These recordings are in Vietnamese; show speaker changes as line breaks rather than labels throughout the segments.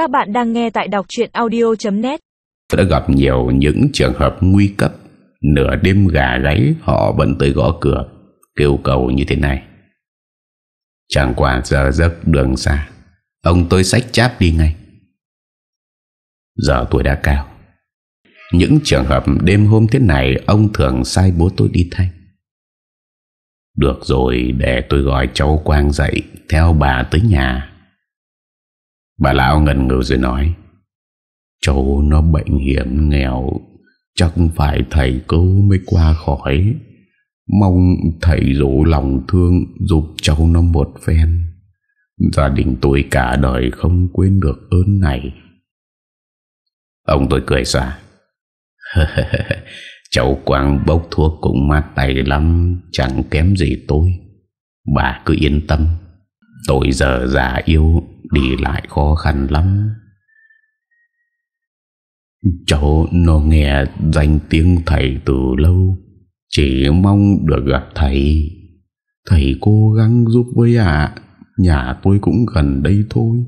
Các bạn đang nghe tại đọc chuyện audio.net
Tôi đã gặp nhiều những trường hợp nguy cấp. Nửa đêm gà gáy, Họ vẫn tới gõ cửa, Kêu cầu như thế này. Chẳng qua giờ giấc đường xa. Ông tôi sách cháp đi ngay. Giờ tuổi đã cao. Những trường hợp đêm hôm thế này, Ông thường sai bố tôi đi thay. Được rồi, để tôi gọi cháu Quang dậy, Theo bà tới nhà. Bà lão ngần ngừ rồi nói, Cháu nó bệnh hiểm nghèo, Chắc phải thầy cứu mới qua khỏi. Mong thầy rủ lòng thương Giúp cháu nó một phen. Gia đình tôi cả đời không quên được ơn này. Ông tôi cười xa Cháu Quang bốc thuốc cũng mát tay lắm, Chẳng kém gì tôi. Bà cứ yên tâm, Tôi giờ già yêu Đi lại khó khăn lắm. Cháu nó nghe danh tiếng thầy từ lâu, Chỉ mong được gặp thầy. Thầy cố gắng giúp với ạ, Nhà tôi cũng gần đây thôi.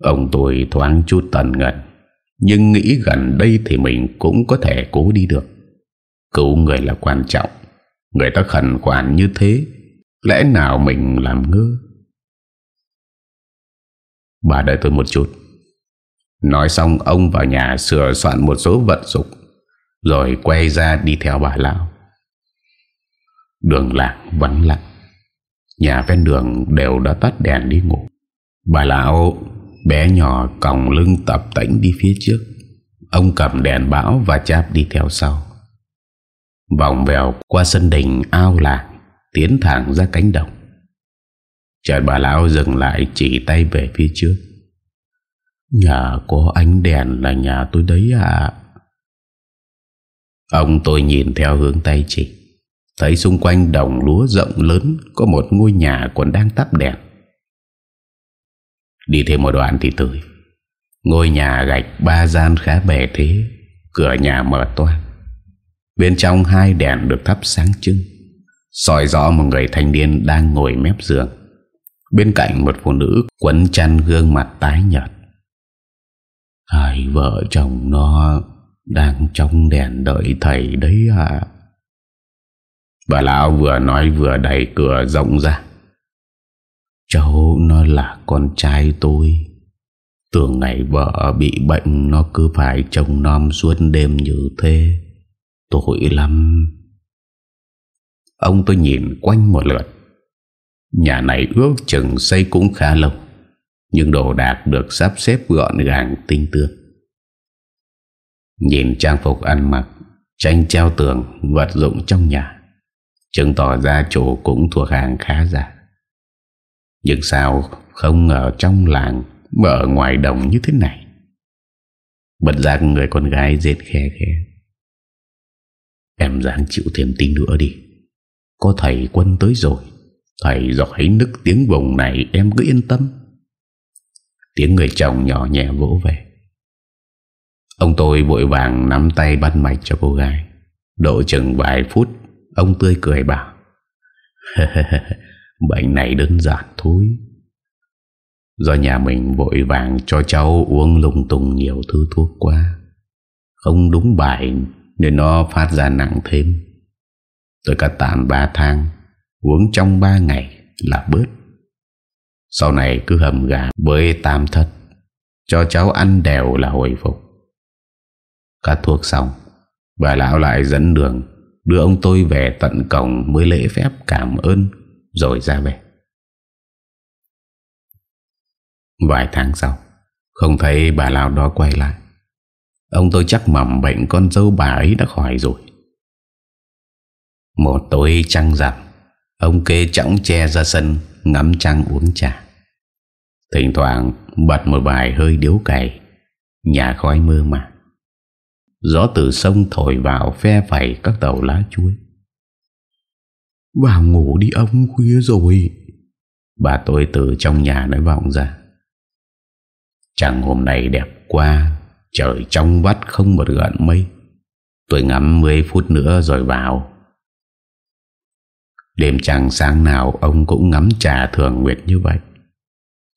Ông tôi thoáng chút tần ngần, Nhưng nghĩ gần đây thì mình cũng có thể cố đi được. Cứu người là quan trọng, Người ta khẩn khoản như thế, Lẽ nào mình làm ngơ? Bà đợi tôi một chút. Nói xong, ông vào nhà sửa soạn một số vật dụng, Rồi quay ra đi theo bà lão. Đường lạc vắng lặng. Nhà ven đường đều đã tắt đèn đi ngủ. Bà lão bé nhỏ còng lưng tập tĩnh đi phía trước. Ông cầm đèn bão và chạp đi theo sau. Vòng vèo qua sân đình ao làng Tiến thẳng ra cánh đồng. Chợt bà lão dừng lại chỉ tay về phía trước. Nhà có ánh đèn là nhà tôi đấy à Ông tôi nhìn theo hướng tay chỉ Thấy xung quanh đồng lúa rộng lớn, Có một ngôi nhà còn đang tắt đèn. Đi thêm một đoạn thì tới. Ngôi nhà gạch ba gian khá bề thế, Cửa nhà mở toan Bên trong hai đèn được thắp sáng trưng. Soi rõ một người thanh niên đang ngồi mép giường. Bên cạnh một phụ nữ quấn chăn gương mặt tái nhợt. Hai vợ chồng nó đang trong đèn đợi thầy đấy à Bà lão vừa nói vừa đẩy cửa rộng ra. Cháu nó là con trai tôi. Tưởng ngày vợ bị bệnh, Nó cứ phải trông nom suốt đêm như thế. Tội lắm. Ông tôi nhìn quanh một lượt. Nhà này ước chừng xây cũng khá lâu, Nhưng đồ đạc được sắp xếp gọn gàng tinh tươm. Nhìn trang phục ăn mặc, Tranh treo tường, Vật dụng trong nhà, Chứng tỏ ra chủ cũng thuộc hàng khá giả. Nhưng sao không ở trong làng, Mà ở ngoài đồng như thế này? Bật giác người con gái dệt khe khe Em dáng chịu thêm tí nữa đi. Có thầy quân tới rồi. Thầy giỏi nức tiếng vùng này, Em cứ yên tâm. Tiếng người chồng nhỏ nhẹ vỗ về. Ông tôi vội vàng nắm tay bắt mạch cho cô gái. Độ chừng vài phút, Ông tươi cười bảo, Bệnh này đơn giản thôi. Do nhà mình vội vàng cho cháu uống lung tung nhiều thứ thuốc quá. Không đúng bài, Nên nó phát ra nặng thêm. Tôi cắt tạm 3 tháng Uống trong 3 ngày là bớt. Sau này cứ hầm gà với tam thất, Cho cháu ăn đều là hồi phục. Cắt thuốc xong, Bà lão lại dẫn đường, Đưa ông tôi về tận cổng Mới lễ phép cảm ơn, Rồi ra về. Vài tháng sau, Không thấy bà lão đó quay lại. Ông tôi chắc mầm bệnh con dâu bà ấy đã khỏi rồi. Một tối trăng rằm Ông kê trọng che ra sân Ngắm trăng uống trà. Thỉnh thoảng bật một bài hơi điếu cày Nhà khói mơ mà Gió từ sông thổi vào phe phẩy các tàu lá chuối. Vào ngủ đi ông khuya rồi. Bà tôi từ trong nhà nói vọng ra. Chẳng hôm nay đẹp quá Trời trong vắt không một gợn mây. Tôi ngắm 10 phút nữa rồi vào Đêm chẳng sáng nào ông cũng ngắm trà thường nguyệt như vậy.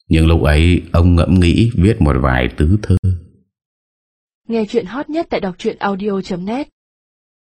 Nhưng lúc ấy, ông ngẫm nghĩ viết một vài tứ thơ
Nghe chuyện hot nhất tại đọc audio.net